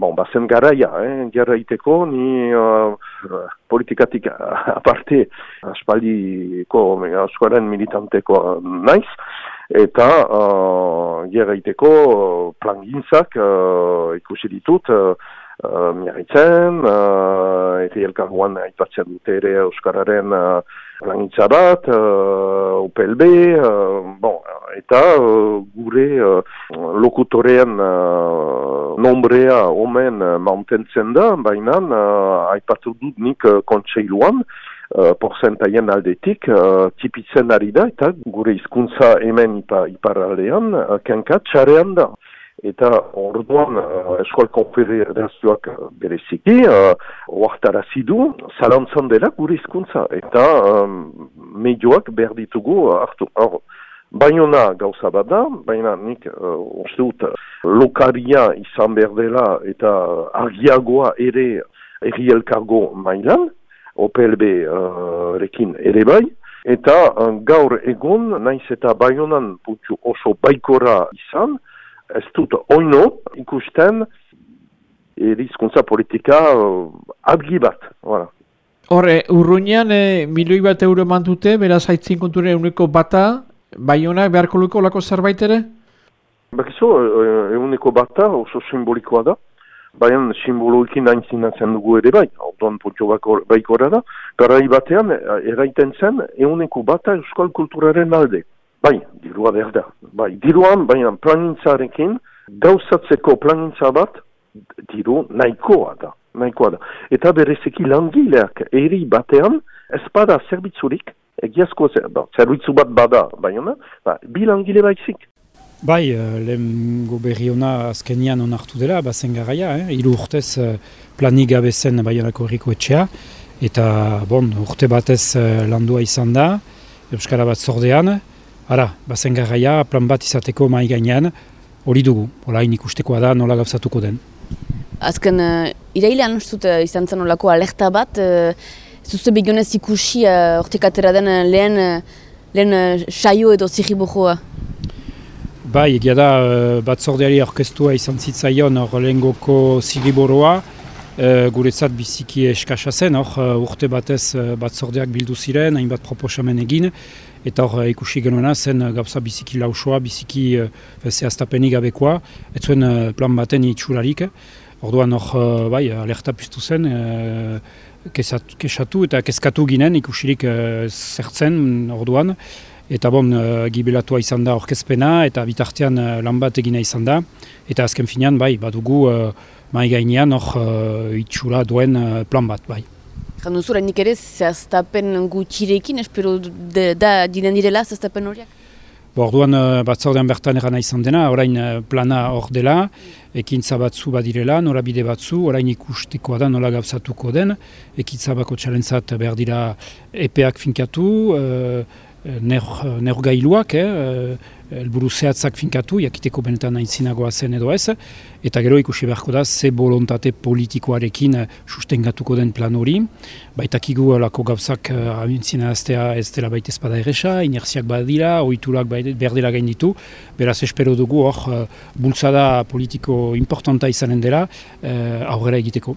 bon, bazen garaia, eh, gara iteko, ni uh, politikatik aparte aspaldiko euskaren militanteko naiz, eta uh, gara iteko plan gintzak uh, ikusi ditut, uh, uh, miarritzen, uh, eri elkarguan aipatzen dute ere euskararen uh, plangintza bat, uh, UPLB, uh, bon, eta uh, gure uh, lokutorean uh, nombrea omen uh, mantentzen da, baina uh, aipatu dut nik uh, kontseiluan, uh, porzentaien aldetik, uh, tipitzen ari da, eta gure hizkuntza hemen ipa, iparaldean, uh, kenka txarean da. Eta orduan uh, eskual konfederazioak bereziki, uh, oartarazi du, zalantzan dela gure hizkuntza eta um, medioak behar ditugu hartu. Or, Baina gauza bat da, baina nik uh, uste dut lokaria izan behar dela eta argiagoa ere erri elkargo mailan, OPLB uh, rekin ere bai, eta uh, gaur egun naiz eta baionan putxu oso baikora izan, ez dut oino ikusten erizkuntza politika uh, abgi bat, voilà. Horre, urruinean eh, milioi bat euro mantute, beraz haitzin konture uneko bata, Bai honak beharko luko lako zerbait ere? Bakizu, eguneko bata oso simbolikoa da. Baina simboloikin hain zinatzen dugu ere bai, autoan potxo baikora da. Garai batean, eraiten zen, eguneko bata euskal kulturaren alde. Bai, dirua behar da. Bai, diruan, baina planintzarekin, gauzatzeko planintza bat, diru nahikoa da. Nahikoa da. Eta berezeki langileak eri batean, ez bada zerbitzurik, egiazko zer, ba, zerbitzu bat bada, baina, ba, bilangile baizik. Bai, uh, lehen goberri hona azkenian onartu dela, bazen garaia, eh? iru urtez uh, planik gabe zen baionako erriko etxea, eta bon, urte batez uh, landua izan da, Euskara bat zordean, ara, bazen garaia, plan bat izateko mai gainean, hori dugu, olain ikustekoa da, nola gauzatuko den. Azken, uh, irailean ustut uh, izan zen olako alerta bat, Zuzte begionez ikusi hortik uh, den uh, lehen, uh, lehen uh, saio edo zigibojoa? Bai, egia da uh, batzordeari orkestua izan zitzaion hor lehen goko zigiboroa. Uh, guretzat biziki eskasa zen, hor uh, urte batez uh, batzordeak bildu ziren, hainbat proposamen egin. Eta hor ikusi genuena zen uh, gauza biziki lausoa, biziki uh, zehaztapenik gabekoa. Ez zuen uh, plan baten itxurarik. Orduan hor, uh, bai, alerta piztu zen, kesatu eta kezkatu ginen ikusirik uh, zertzen orduan. Eta bon, uh, gibelatua izan da orkezpena eta bitartean uh, lan bat egina izan da. Eta azken finean, bai, badugu uh, mai gainean hor uh, itxura duen uh, plan bat, bai. Janduzura, nik ere zehaztapen gutxirekin, espero da dinen direla zehaztapen horiak? Orduan uh, batzordean bertan erana izan dena, orain uh, plana hor dela, ekintza batzu badirela, norabide batzu, orain ikustikoa da nola gauzatuko den, ekintza bako txalentzat behar dira epeak finkatu, uh, neurgailuak, eh, elburu zehatzak finkatu, jakiteko benetan aintzinagoa zen edo ez, eta gero ikusi beharko da, ze bolontate politikoarekin sustengatuko den plan hori. Baitakigu lako gauzak aintzina aztea ez dela baita ezpada erresa, inerziak badira, oiturak behar dela gain ditu, beraz espero dugu hor bultzada politiko importanta izanen dela aurrera egiteko.